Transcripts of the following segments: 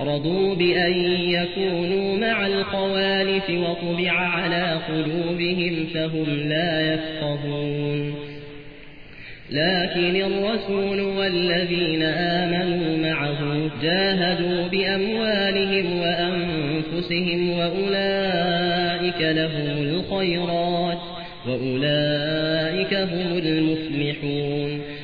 رضوا بأن يكونوا مع القوالف وطبع على قلوبهم فهم لا يفقهون. لكن الرسول والذين آمنوا معه جاهدوا بأموالهم وأنفسهم وأولئك لهم الخيرات وأولئك هم المفلحون.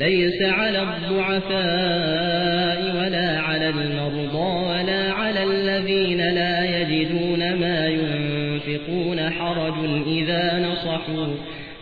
ليس على الضعفاء ولا على المرضى ولا على الذين لا يجدون ما ينفقون حرج إذا نصحوا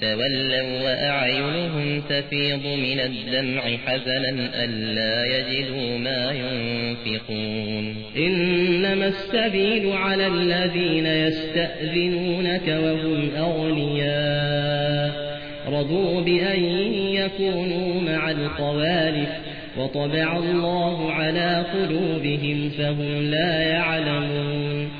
تولوا وأعينهم تفيض من الدمع حزنا ألا يجدوا ما ينفقون إنما السبيل على الذين يستأذنونك وهم أغنياء رضوا بأن يكونوا مع القوالف وطبع الله على قلوبهم فهم لا يعلمون